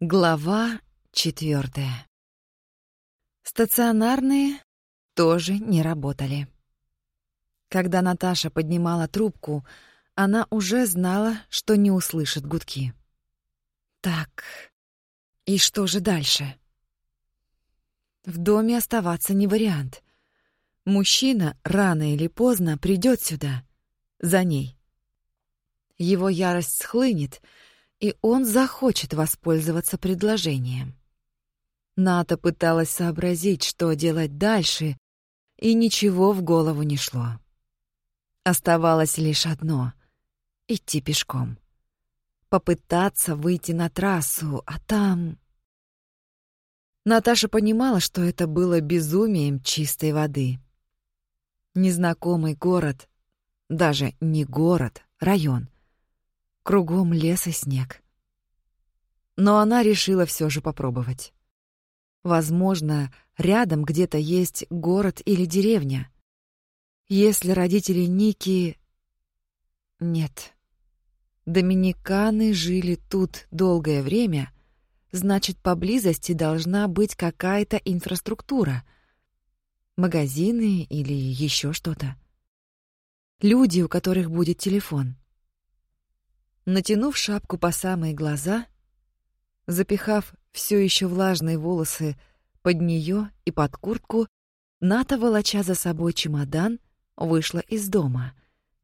Глава четвертая. Стационарные тоже не работали. Когда Наташа поднимала трубку, она уже знала, что не услышит гудки. Так, и что же дальше? В доме оставаться не вариант. Мужчина рано или поздно придет сюда, за ней. Его ярость схлынет — и он захочет воспользоваться предложением. Ната пыталась сообразить, что делать дальше, и ничего в голову не шло. Оставалось лишь одно — идти пешком. Попытаться выйти на трассу, а там... Наташа понимала, что это было безумием чистой воды. Незнакомый город, даже не город, район — Кругом лес и снег. Но она решила все же попробовать. Возможно, рядом где-то есть город или деревня. Если родители Ники... Нет. Доминиканы жили тут долгое время, значит, поблизости должна быть какая-то инфраструктура. Магазины или еще что-то. Люди, у которых будет телефон. Натянув шапку по самые глаза, запихав все еще влажные волосы под нее и под куртку, Ната, волоча за собой чемодан, вышла из дома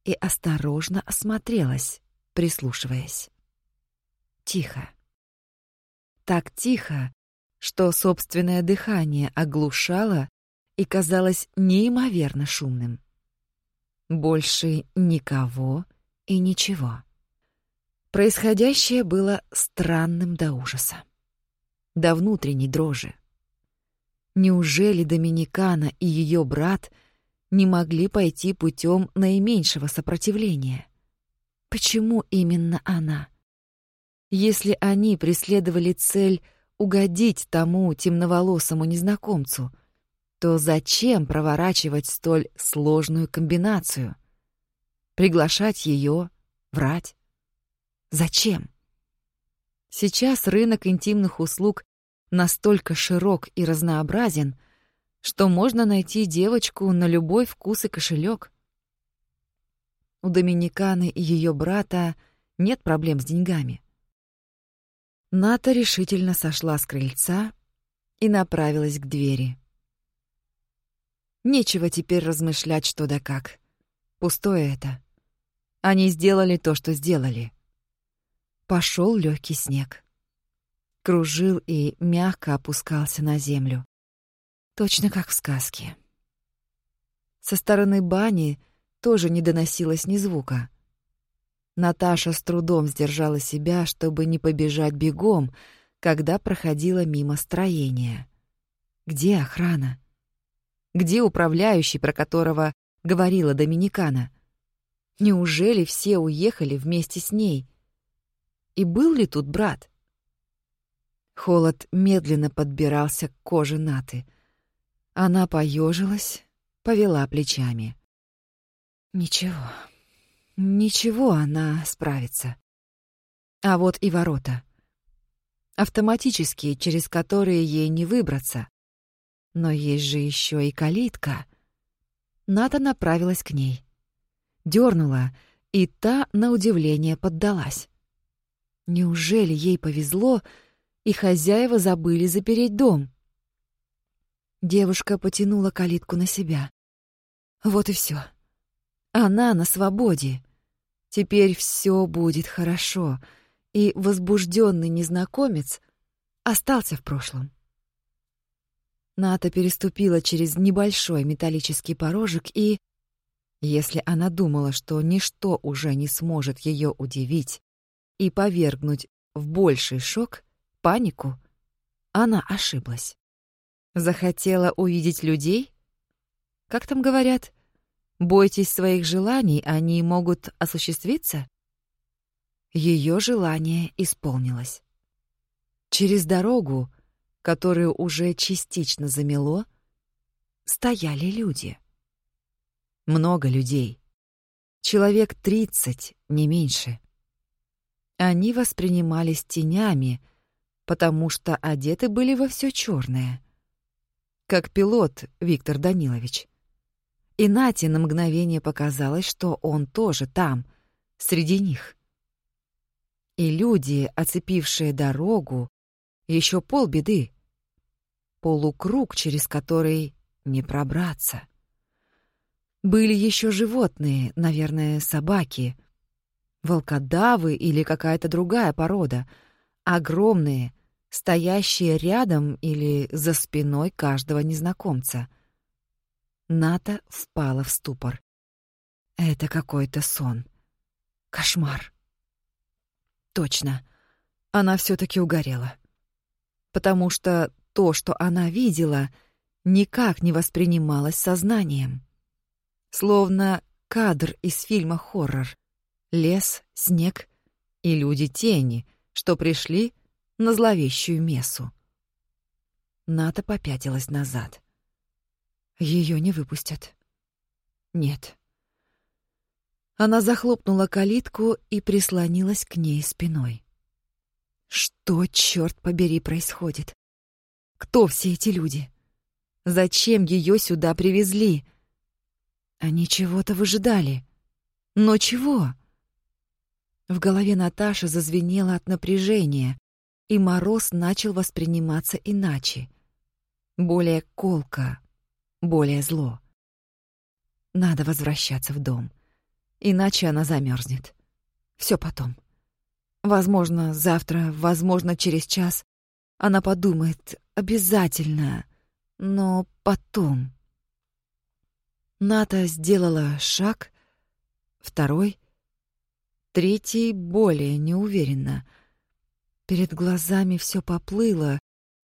и осторожно осмотрелась, прислушиваясь. Тихо. Так тихо, что собственное дыхание оглушало и казалось неимоверно шумным. Больше никого и ничего. Происходящее было странным до ужаса. До внутренней дрожи. Неужели Доминикана и ее брат не могли пойти путем наименьшего сопротивления? Почему именно она? Если они преследовали цель угодить тому темноволосому незнакомцу, то зачем проворачивать столь сложную комбинацию? Приглашать ее, врать? Зачем? Сейчас рынок интимных услуг настолько широк и разнообразен, что можно найти девочку на любой вкус и кошелек. У Доминиканы и ее брата нет проблем с деньгами. Ната решительно сошла с крыльца и направилась к двери. Нечего теперь размышлять что да как. Пустое это. Они сделали то, что сделали пошел легкий снег. Кружил и мягко опускался на землю. Точно как в сказке. Со стороны бани тоже не доносилось ни звука. Наташа с трудом сдержала себя, чтобы не побежать бегом, когда проходила мимо строения. Где охрана? Где управляющий, про которого говорила Доминикана? Неужели все уехали вместе с ней? И был ли тут брат? Холод медленно подбирался к коже Наты. Она поежилась, повела плечами. Ничего, ничего, она справится. А вот и ворота. Автоматические, через которые ей не выбраться. Но есть же еще и калитка. Ната направилась к ней. Дёрнула, и та, на удивление, поддалась. Неужели ей повезло, и хозяева забыли запереть дом? Девушка потянула калитку на себя. Вот и все. Она на свободе. Теперь все будет хорошо, и возбужденный незнакомец остался в прошлом. Ната переступила через небольшой металлический порожек и... Если она думала, что ничто уже не сможет ее удивить, и повергнуть в больший шок, панику, она ошиблась. Захотела увидеть людей? Как там говорят? Бойтесь своих желаний, они могут осуществиться? Ее желание исполнилось. Через дорогу, которую уже частично замело, стояли люди. Много людей. Человек тридцать, не меньше. Они воспринимались тенями, потому что одеты были во все черное. Как пилот Виктор Данилович. И Нате на мгновение показалось, что он тоже там, среди них. И люди, оцепившие дорогу, еще полбеды. Полукруг, через который не пробраться. Были еще животные, наверное, собаки, волкодавы или какая-то другая порода, огромные, стоящие рядом или за спиной каждого незнакомца. Ната впала в ступор. Это какой-то сон. Кошмар. Точно. Она все таки угорела. Потому что то, что она видела, никак не воспринималось сознанием. Словно кадр из фильма хоррор. Лес, снег и люди-тени, что пришли на зловещую мессу. Ната попятилась назад. Ее не выпустят. Нет. Она захлопнула калитку и прислонилась к ней спиной. Что, черт побери, происходит? Кто все эти люди? Зачем ее сюда привезли? Они чего-то выжидали. Но чего? В голове Наташи зазвенело от напряжения, и мороз начал восприниматься иначе. Более колко, более зло. Надо возвращаться в дом, иначе она замерзнет. Все потом. Возможно, завтра, возможно, через час она подумает обязательно, но потом. Ната сделала шаг, второй, третий более неуверенно. Перед глазами все поплыло,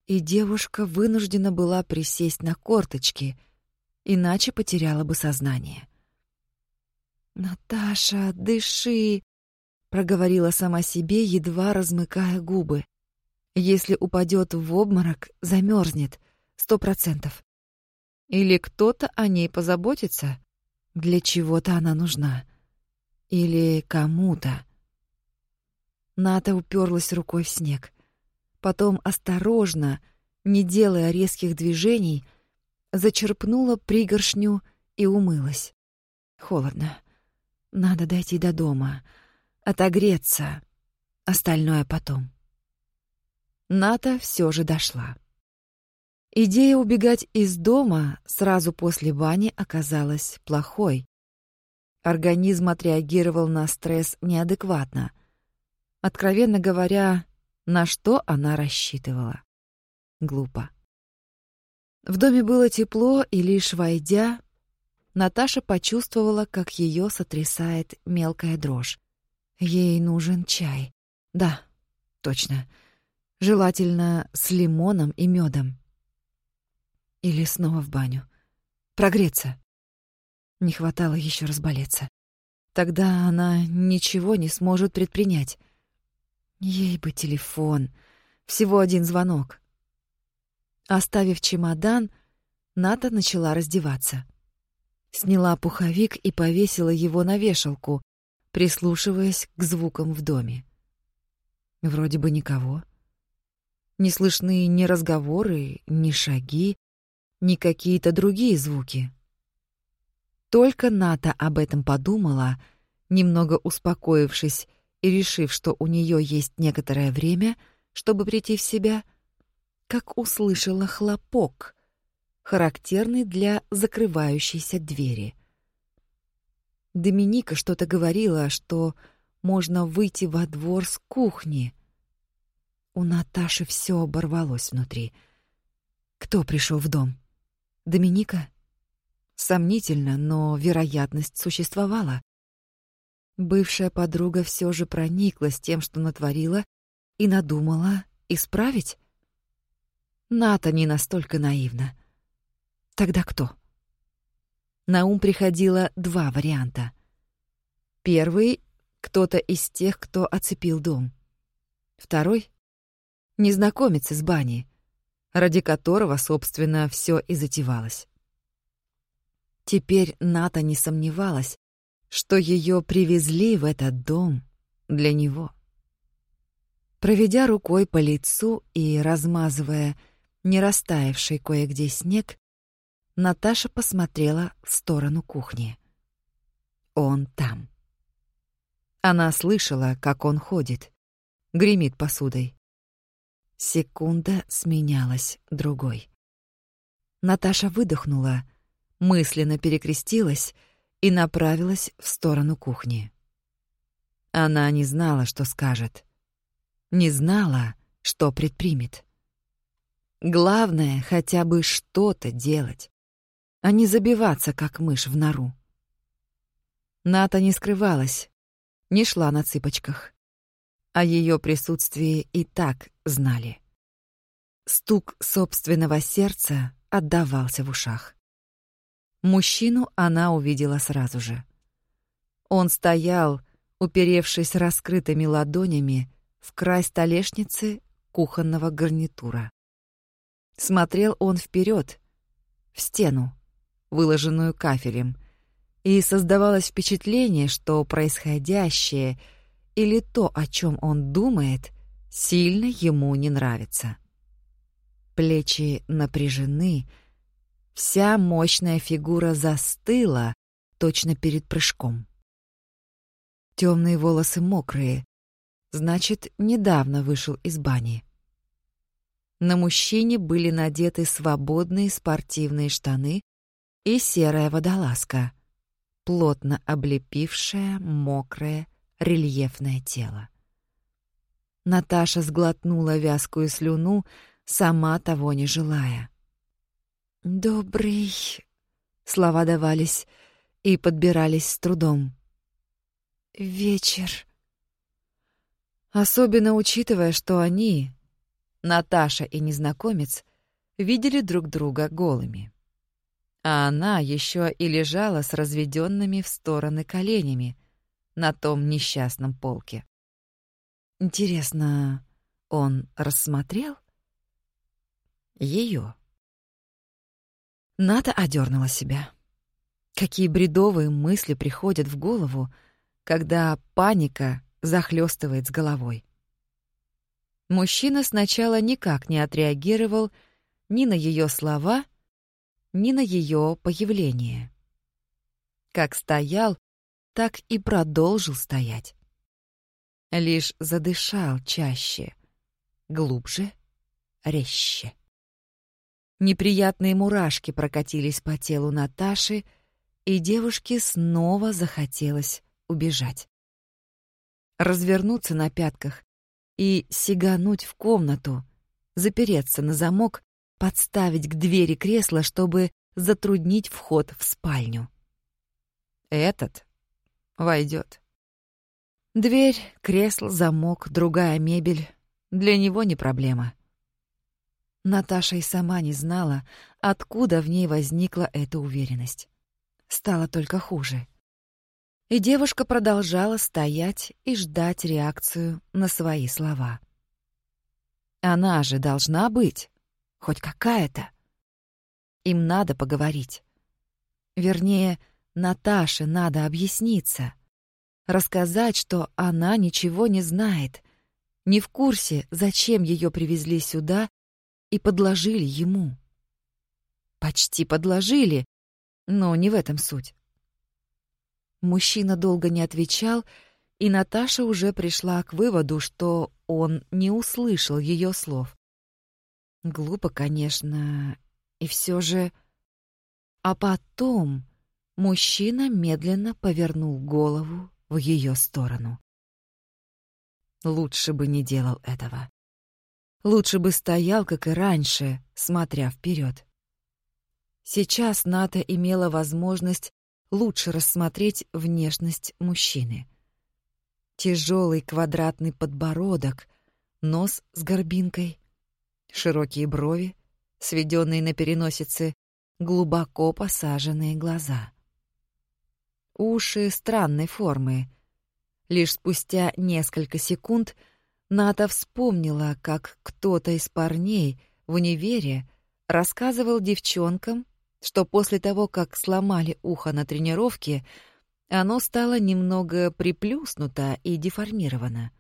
и девушка вынуждена была присесть на корточки, иначе потеряла бы сознание. «Наташа, дыши!» — проговорила сама себе, едва размыкая губы. «Если упадет в обморок, замерзнет, сто процентов. Или кто-то о ней позаботится? Для чего-то она нужна. Или кому-то. Ната уперлась рукой в снег. Потом осторожно, не делая резких движений, зачерпнула пригоршню и умылась. Холодно. Надо дойти до дома, отогреться. Остальное потом. Ната все же дошла. Идея убегать из дома сразу после бани оказалась плохой. Организм отреагировал на стресс неадекватно. Откровенно говоря, на что она рассчитывала? Глупо. В доме было тепло, и лишь войдя, Наташа почувствовала, как ее сотрясает мелкая дрожь. Ей нужен чай. Да, точно. Желательно с лимоном и медом. Или снова в баню. Прогреться. Не хватало еще разболеться. Тогда она ничего не сможет предпринять. Ей бы телефон. Всего один звонок. Оставив чемодан, Ната начала раздеваться. Сняла пуховик и повесила его на вешалку, прислушиваясь к звукам в доме. Вроде бы никого. Не слышны ни разговоры, ни шаги, ни какие-то другие звуки. Только Ната об этом подумала, немного успокоившись и решив, что у нее есть некоторое время, чтобы прийти в себя, как услышала хлопок, характерный для закрывающейся двери. Доминика что-то говорила, что можно выйти во двор с кухни. У Наташи все оборвалось внутри. Кто пришел в дом? Доминика? Сомнительно, но вероятность существовала. Бывшая подруга все же прониклась тем, что натворила, и надумала исправить. Ната не настолько наивна. Тогда кто? На ум приходило два варианта. Первый — кто-то из тех, кто оцепил дом. Второй — незнакомец из бани, ради которого, собственно, все и затевалось. Теперь Ната не сомневалась, что ее привезли в этот дом для него. Проведя рукой по лицу и размазывая не растаявший кое-где снег, Наташа посмотрела в сторону кухни. Он там. Она слышала, как он ходит, гремит посудой. Секунда сменялась другой. Наташа выдохнула, мысленно перекрестилась и направилась в сторону кухни. Она не знала, что скажет. Не знала, что предпримет. Главное — хотя бы что-то делать, а не забиваться, как мышь в нору. Ната не скрывалась, не шла на цыпочках. О ее присутствии и так знали. Стук собственного сердца отдавался в ушах. Мужчину она увидела сразу же. Он стоял, уперевшись раскрытыми ладонями в край столешницы кухонного гарнитура. Смотрел он вперед, в стену, выложенную кафелем, и создавалось впечатление, что происходящее или то, о чем он думает, сильно ему не нравится. Плечи напряжены, вся мощная фигура застыла, точно перед прыжком. Темные волосы мокрые, значит, недавно вышел из бани. На мужчине были надеты свободные спортивные штаны и серая водолазка, плотно облепившая мокрое рельефное тело. Наташа сглотнула вязкую слюну, сама того не желая. «Добрый...» — слова давались и подбирались с трудом. «Вечер...» Особенно учитывая, что они, Наташа и незнакомец, видели друг друга голыми. А она еще и лежала с разведенными в стороны коленями на том несчастном полке. Интересно, он рассмотрел ее? Ната одернула себя. Какие бредовые мысли приходят в голову, когда паника захлестывает с головой. Мужчина сначала никак не отреагировал ни на ее слова, ни на ее появление. Как стоял, так и продолжил стоять. Лишь задышал чаще, глубже, резче. Неприятные мурашки прокатились по телу Наташи, и девушке снова захотелось убежать. Развернуться на пятках и сигануть в комнату, запереться на замок, подставить к двери кресло, чтобы затруднить вход в спальню. Этот войдет. Дверь, кресло, замок, другая мебель — для него не проблема. Наташа и сама не знала, откуда в ней возникла эта уверенность. Стало только хуже. И девушка продолжала стоять и ждать реакцию на свои слова. Она же должна быть, хоть какая-то. Им надо поговорить. Вернее, Наташе надо объясниться. Рассказать, что она ничего не знает, не в курсе, зачем ее привезли сюда и подложили ему. Почти подложили, но не в этом суть. Мужчина долго не отвечал, и Наташа уже пришла к выводу, что он не услышал ее слов. Глупо, конечно, и все же... А потом мужчина медленно повернул голову в ее сторону. Лучше бы не делал этого. Лучше бы стоял, как и раньше, смотря вперед. Сейчас Ната имела возможность лучше рассмотреть внешность мужчины. Тяжелый квадратный подбородок, нос с горбинкой, широкие брови, сведенные на переносице, глубоко посаженные глаза. Уши странной формы. Лишь спустя несколько секунд — Ната вспомнила, как кто-то из парней в универе рассказывал девчонкам, что после того, как сломали ухо на тренировке, оно стало немного приплюснуто и деформировано.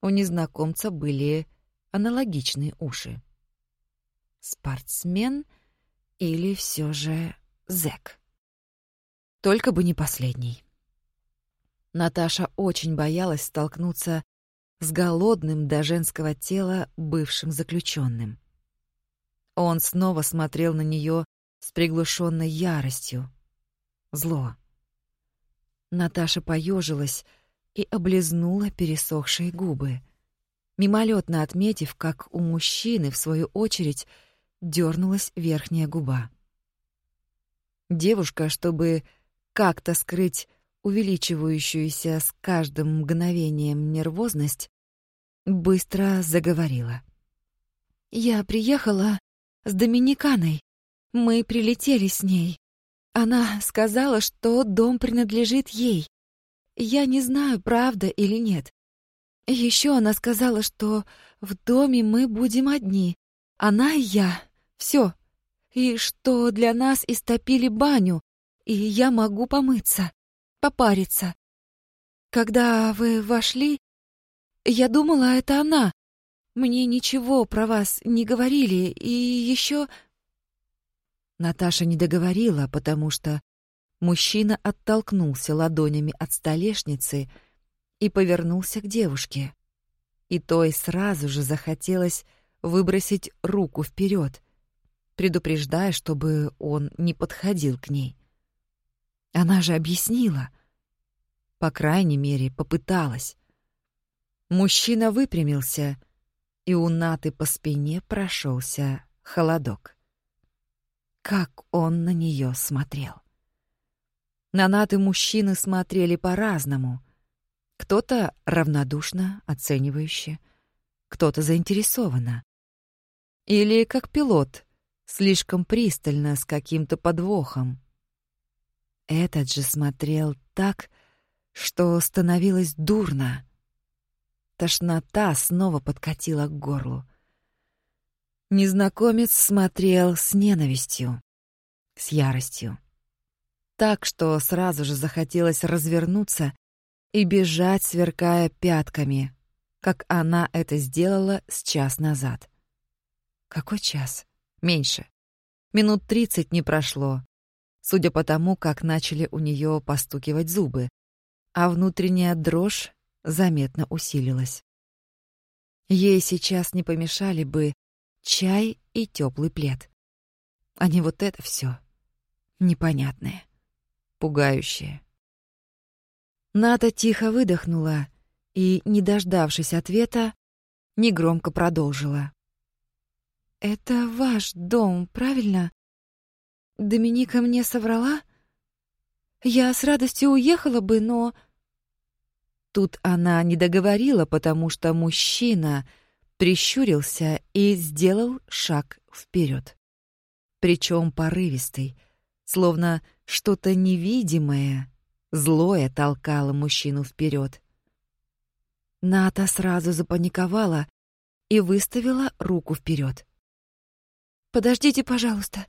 У незнакомца были аналогичные уши. Спортсмен или все же зэк? Только бы не последний. Наташа очень боялась столкнуться с голодным до женского тела бывшим заключенным. Он снова смотрел на нее с приглушенной яростью. Зло. Наташа поежилась и облизнула пересохшие губы, мимолетно отметив, как у мужчины, в свою очередь, дернулась верхняя губа. Девушка, чтобы как-то скрыть увеличивающуюся с каждым мгновением нервозность, быстро заговорила. «Я приехала с Доминиканой. Мы прилетели с ней. Она сказала, что дом принадлежит ей. Я не знаю, правда или нет. Еще она сказала, что в доме мы будем одни. Она и я. Все. И что для нас истопили баню, и я могу помыться, попариться. Когда вы вошли, я думала, это она. Мне ничего про вас не говорили, и еще Наташа не договорила, потому что мужчина оттолкнулся ладонями от столешницы и повернулся к девушке. И той сразу же захотелось выбросить руку вперед, предупреждая, чтобы он не подходил к ней. Она же объяснила. По крайней мере, попыталась. Мужчина выпрямился, и у Наты по спине прошелся холодок как он на нее смотрел. На Наты мужчины смотрели по-разному. Кто-то равнодушно, оценивающе, кто-то заинтересованно. Или как пилот, слишком пристально, с каким-то подвохом. Этот же смотрел так, что становилось дурно. Тошнота снова подкатила к горлу. Незнакомец смотрел с ненавистью, с яростью. Так что сразу же захотелось развернуться и бежать, сверкая пятками, как она это сделала с час назад. Какой час? Меньше. Минут тридцать не прошло, судя по тому, как начали у нее постукивать зубы, а внутренняя дрожь заметно усилилась. Ей сейчас не помешали бы чай и теплый плед. А не вот это все непонятное, пугающее. Ната тихо выдохнула и, не дождавшись ответа, негромко продолжила. «Это ваш дом, правильно? Доминика мне соврала? Я с радостью уехала бы, но...» Тут она не договорила, потому что мужчина прищурился и сделал шаг вперед. Причем порывистый, словно что-то невидимое, злое толкало мужчину вперед. Ната сразу запаниковала и выставила руку вперед. «Подождите, пожалуйста.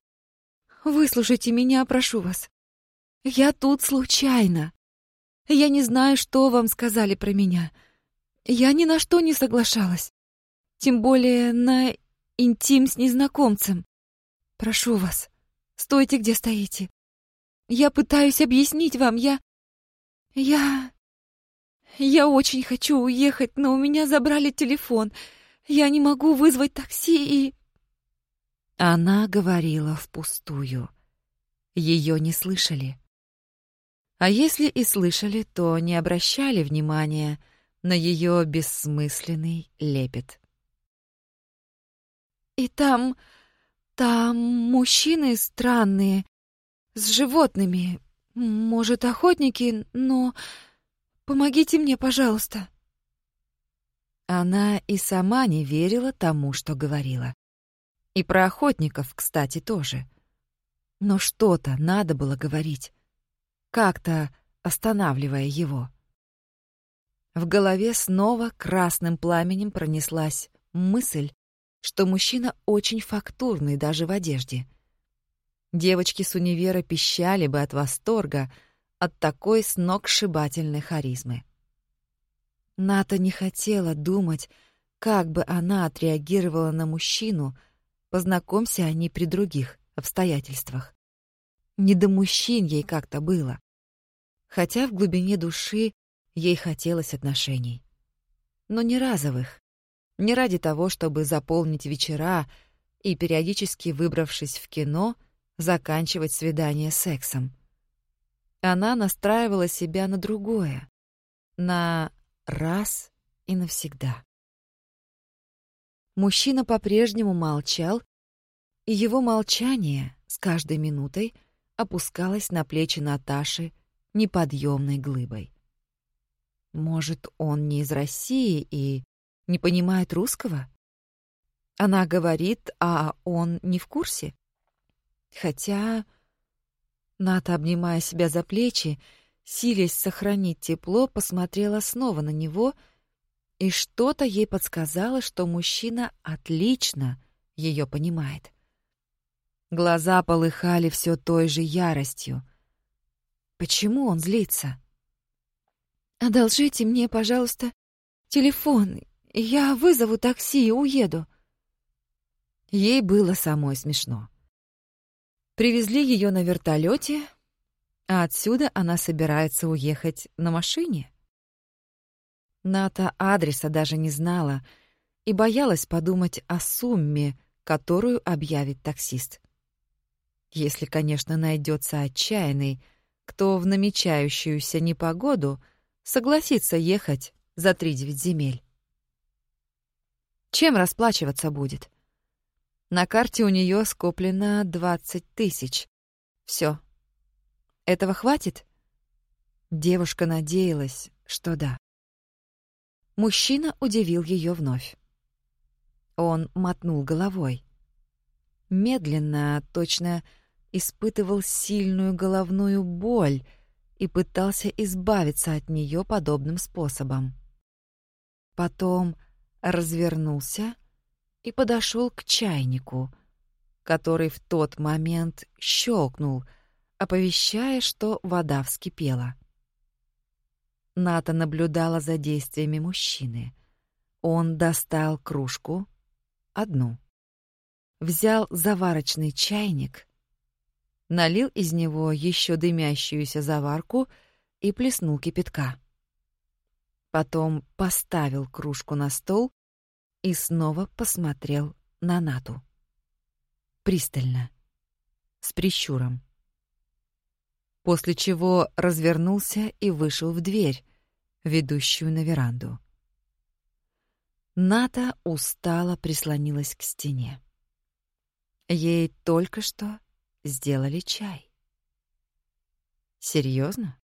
Выслушайте меня, прошу вас. Я тут случайно. Я не знаю, что вам сказали про меня. Я ни на что не соглашалась. Тем более на интим с незнакомцем. Прошу вас, стойте, где стоите. Я пытаюсь объяснить вам, я... Я... Я очень хочу уехать, но у меня забрали телефон. Я не могу вызвать такси и... Она говорила впустую. Ее не слышали. А если и слышали, то не обращали внимания на ее бессмысленный лепет. И там... там мужчины странные, с животными. Может, охотники, но... Помогите мне, пожалуйста». Она и сама не верила тому, что говорила. И про охотников, кстати, тоже. Но что-то надо было говорить. Как-то останавливая его. В голове снова красным пламенем пронеслась мысль, что мужчина очень фактурный даже в одежде. Девочки с универа пищали бы от восторга от такой сногсшибательной харизмы. Ната не хотела думать, как бы она отреагировала на мужчину, познакомься они при других обстоятельствах. Не до мужчин ей как-то было. Хотя в глубине души ей хотелось отношений. Но не разовых. Не ради того, чтобы заполнить вечера и, периодически выбравшись в кино, заканчивать свидание сексом. Она настраивала себя на другое. На раз и навсегда. Мужчина по-прежнему молчал, и его молчание с каждой минутой опускалось на плечи Наташи неподъемной глыбой. Может, он не из России и не понимает русского? Она говорит, а он не в курсе? Хотя... Ната, обнимая себя за плечи, силясь сохранить тепло, посмотрела снова на него, и что-то ей подсказало, что мужчина отлично ее понимает. Глаза полыхали все той же яростью. Почему он злится? «Одолжите мне, пожалуйста, телефон. Я вызову такси и уеду». Ей было самой смешно. Привезли ее на вертолете, а отсюда она собирается уехать на машине. Ната адреса даже не знала и боялась подумать о сумме, которую объявит таксист. Если, конечно, найдется отчаянный, кто в намечающуюся непогоду согласится ехать за три девять земель. Чем расплачиваться будет? На карте у нее скоплено двадцать тысяч. Все. Этого хватит? Девушка надеялась, что да. Мужчина удивил ее вновь. Он мотнул головой. Медленно, точно испытывал сильную головную боль и пытался избавиться от нее подобным способом. Потом развернулся и подошел к чайнику, который в тот момент щелкнул, оповещая, что вода вскипела. Ната наблюдала за действиями мужчины. Он достал кружку, одну, взял заварочный чайник, налил из него еще дымящуюся заварку и плеснул кипятка. Потом поставил кружку на стол и снова посмотрел на Нату. Пристально, с прищуром. После чего развернулся и вышел в дверь, ведущую на веранду. Ната устало прислонилась к стене. Ей только что сделали чай. Серьезно?